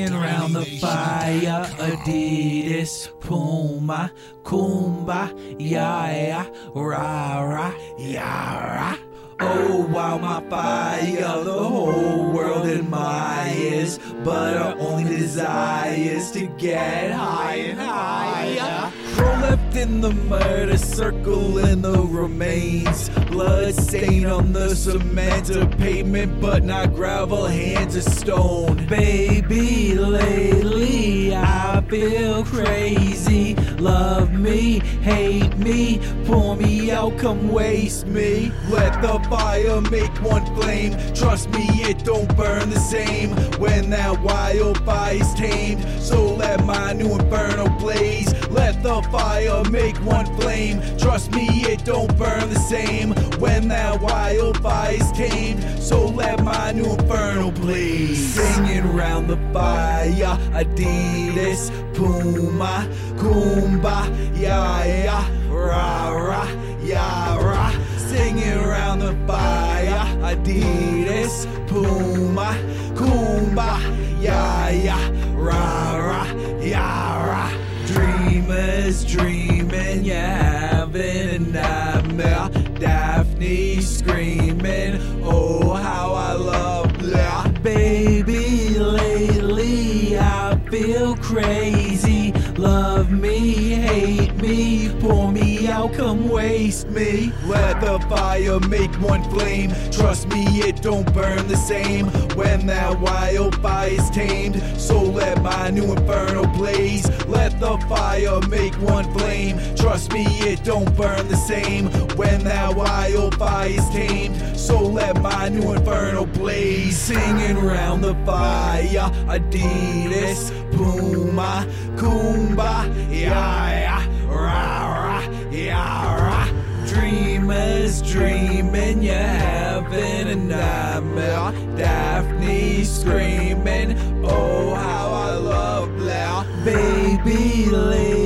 Singing round the fire, Adidas, Puma, Kumba, Yaya, Rara, Yara. Oh, wow, my fire, the whole world admires, but our only desire is to get high and higher. Roll left in the murder circle in the remains. Blood stain on the cement pavement, but not gravel, hands of stone. Baby, lately I feel crazy. Love me, hate me, pour me out, come waste me. Let the fire make one flame. Trust me, it don't burn the same when that wildfire's tamed. So let my new inferno. Fire make one flame. Trust me, it don't burn the same when that wildfire's tamed. So let my new inferno blaze. Singing round the fire, Adidas, Puma, Kumba, yeah, yeah, rah, rah, yeah, rah. Singing around the fire, Adidas, Puma, Kumba, yeah, yeah, rah, rah, yeah, rah. Dreamers dreaming, yeah, having a nightmare. Daphne screaming, oh, how I love blah. Baby, lately I feel crazy. Love me, hate me, pour me out, come waste me. Let the fire make one flame. Trust me, it don't burn the same when that wildfire's tamed. So let my new inferno blaze. The fire make one flame. Trust me, it don't burn the same when that wildfire's tamed. So let my new inferno blaze. Singing round the fire, Adidas, Puma, Kumba, yeah, rah, rah, yeah, rah. Dreamers dreaming, you're having a nightmare. Daphne screaming, oh, how I. I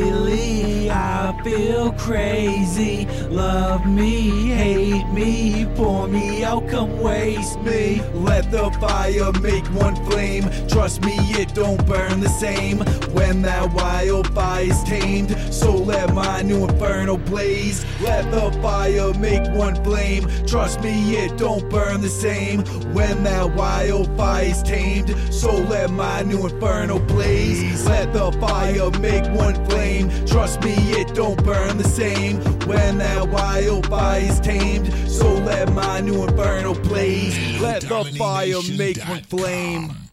feel crazy. Love me, hate me, pour me out, come waste me. Let the fire make one flame. Trust me, it don't burn the same when that wildfire's tamed. So let my new inferno blaze. Let the fire make one flame. Trust me, it don't burn the same when that wildfire's tamed. So let my new inferno blaze. Let the fire make one flame. Trust me, it don't burn the same when that wildfire's tamed. So let my new inferno blaze. Let the fire make one flame.